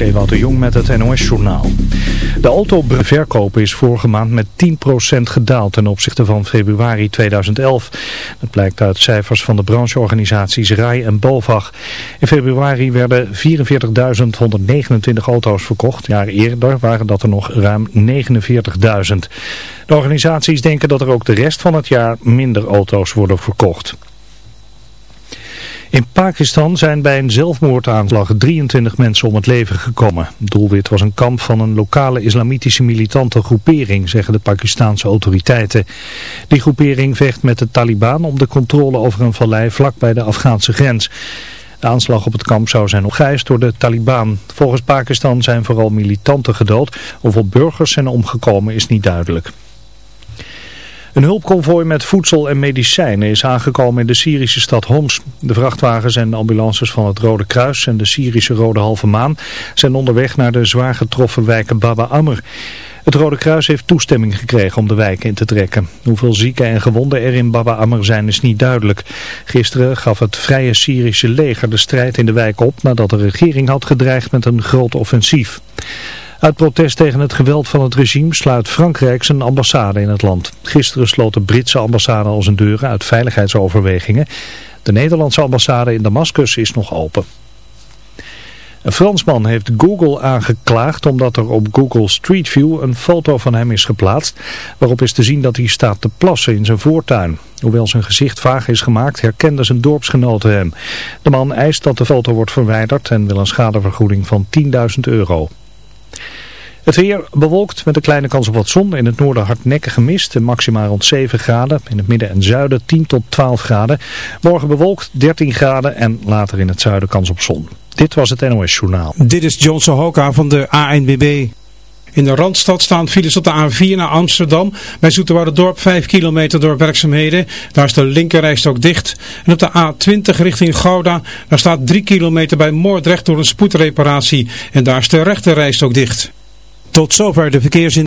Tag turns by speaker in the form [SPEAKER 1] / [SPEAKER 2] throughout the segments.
[SPEAKER 1] is de Jong met het NOS-journaal. De autoverkoop is vorige maand met 10% gedaald ten opzichte van februari 2011. Dat blijkt uit cijfers van de brancheorganisaties RAI en BOVAG. In februari werden 44.129 auto's verkocht. Jaar eerder waren dat er nog ruim 49.000. De organisaties denken dat er ook de rest van het jaar minder auto's worden verkocht. In Pakistan zijn bij een zelfmoordaanslag 23 mensen om het leven gekomen. doelwit was een kamp van een lokale islamitische militante groepering, zeggen de Pakistanse autoriteiten. Die groepering vecht met de Taliban om de controle over een vallei vlak bij de Afghaanse grens. De aanslag op het kamp zou zijn opgeëist door de Taliban. Volgens Pakistan zijn vooral militanten gedood. Hoeveel burgers zijn omgekomen is niet duidelijk. Een hulpconvooi met voedsel en medicijnen is aangekomen in de Syrische stad Homs. De vrachtwagens en ambulances van het Rode Kruis en de Syrische Rode Halve Maan zijn onderweg naar de zwaar getroffen wijken Baba Amr. Het Rode Kruis heeft toestemming gekregen om de wijk in te trekken. Hoeveel zieken en gewonden er in Baba Amr zijn is niet duidelijk. Gisteren gaf het Vrije Syrische leger de strijd in de wijk op nadat de regering had gedreigd met een groot offensief. Uit protest tegen het geweld van het regime sluit Frankrijk zijn ambassade in het land. Gisteren sloot de Britse ambassade al zijn deuren uit veiligheidsoverwegingen. De Nederlandse ambassade in Damascus is nog open. Een Fransman heeft Google aangeklaagd omdat er op Google Street View een foto van hem is geplaatst. Waarop is te zien dat hij staat te plassen in zijn voortuin. Hoewel zijn gezicht vaag is gemaakt herkenden zijn dorpsgenoten hem. De man eist dat de foto wordt verwijderd en wil een schadevergoeding van 10.000 euro. Het weer bewolkt met een kleine kans op wat zon. In het noorden hardnekkige mist en maximaal rond 7 graden. In het midden en zuiden 10 tot 12 graden. Morgen bewolkt 13 graden en later in het zuiden kans op zon. Dit was het NOS Journaal.
[SPEAKER 2] Dit is John Sohoka van de ANBB. In de Randstad staan files op de A4 naar Amsterdam. Bij Dorp 5 kilometer door werkzaamheden. Daar is de linkerrijstok dicht. En op de A20 richting Gouda. Daar staat 3 kilometer bij Moordrecht door een spoedreparatie. En daar is de rechterrijstok dicht. Tot zover de verkeersin.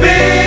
[SPEAKER 3] be.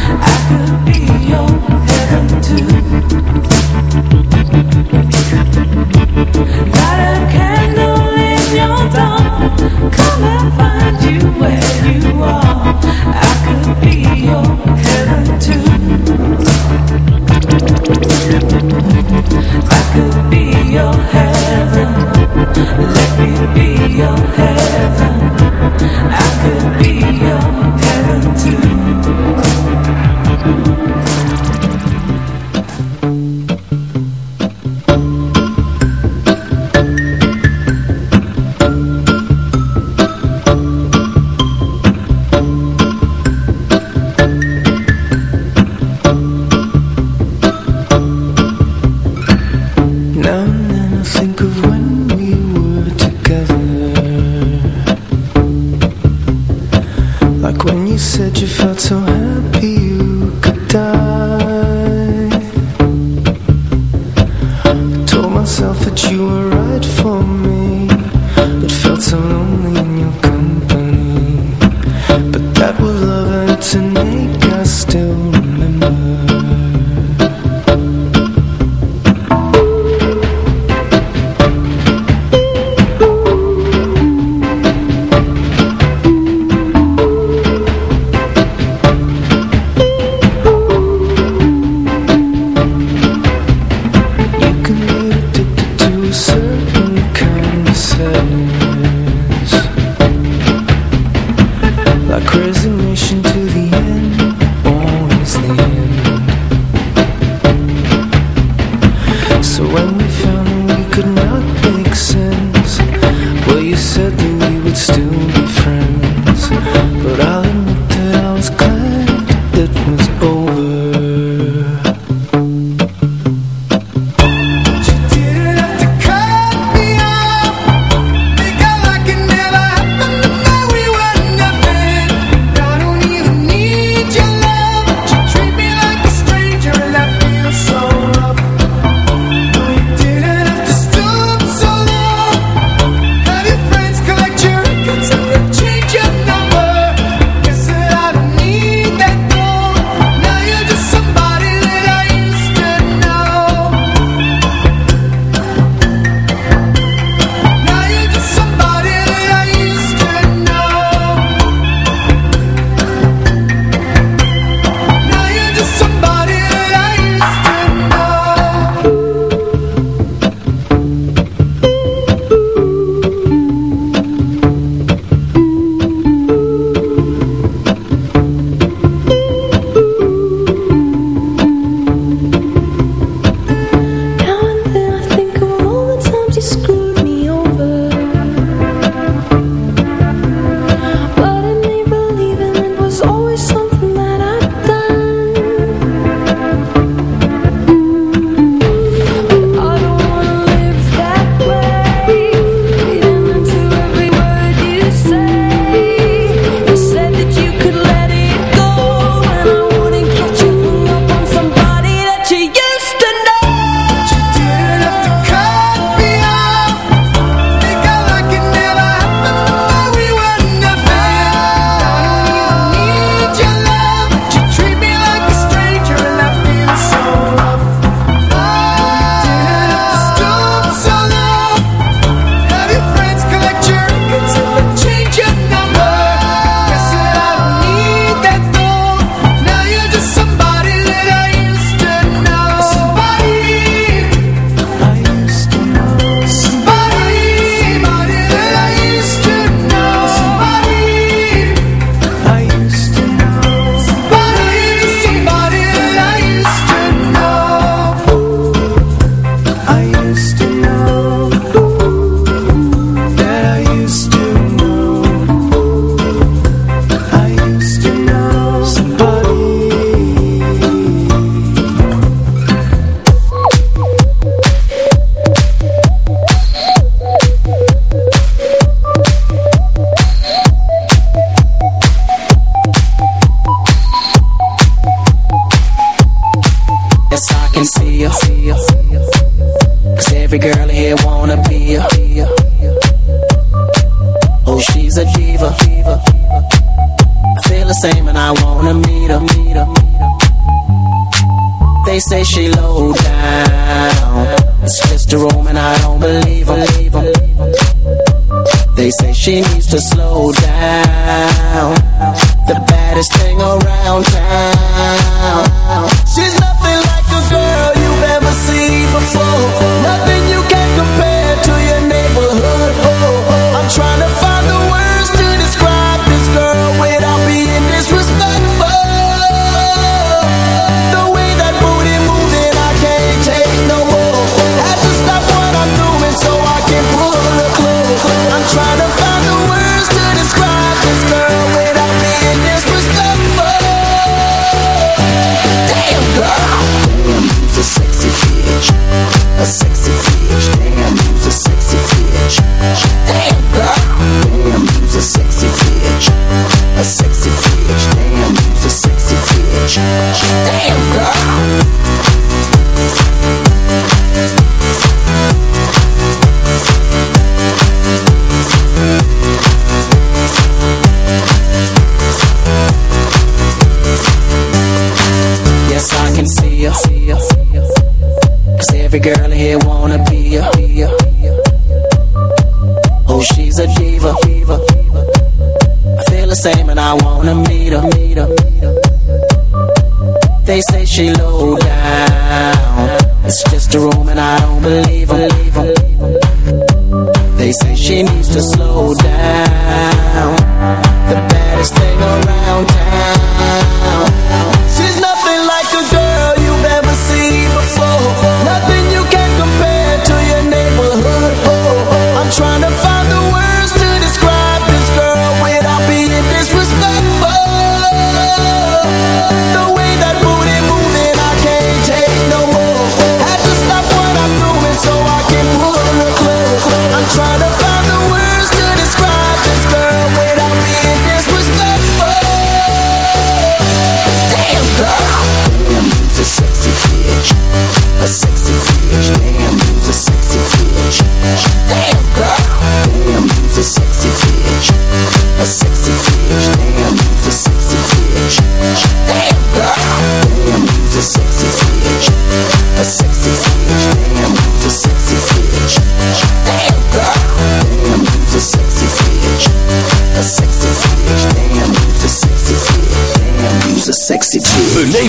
[SPEAKER 3] I could be your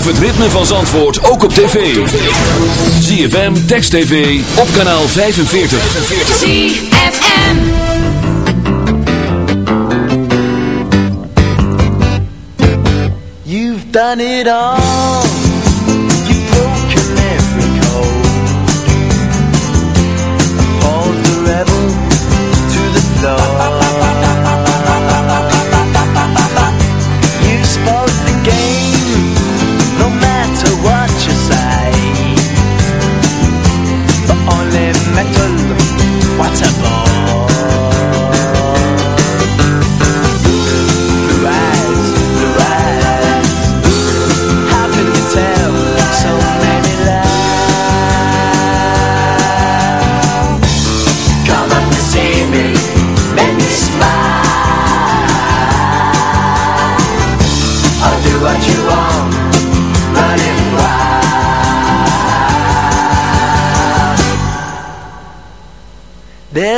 [SPEAKER 4] beleef het ritme van Zandvoort ook op tv. ZFM, Text TV, op kanaal 45.
[SPEAKER 5] ZFM
[SPEAKER 6] You've done it all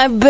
[SPEAKER 5] my bed.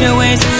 [SPEAKER 7] your ways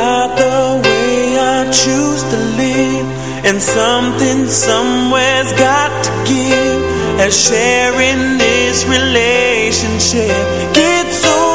[SPEAKER 7] about the way I
[SPEAKER 3] choose to live And something somewhere's got to give. As sharing this relationship Gets old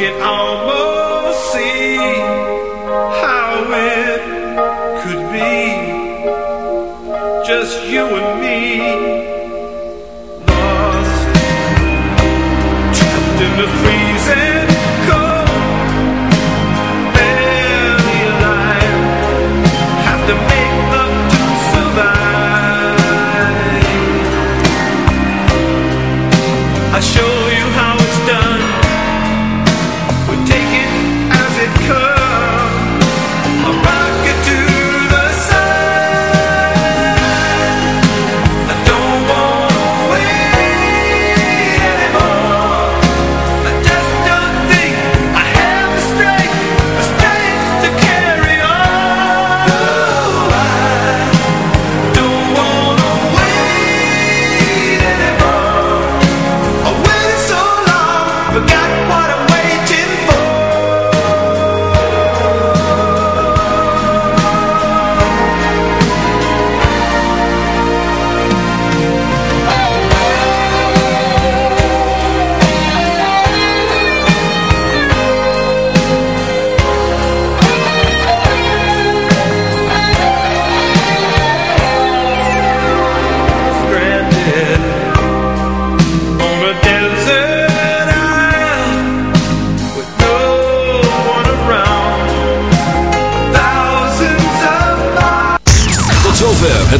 [SPEAKER 3] can
[SPEAKER 8] almost see how it could be just you and me lost, trapped in the
[SPEAKER 9] freedom.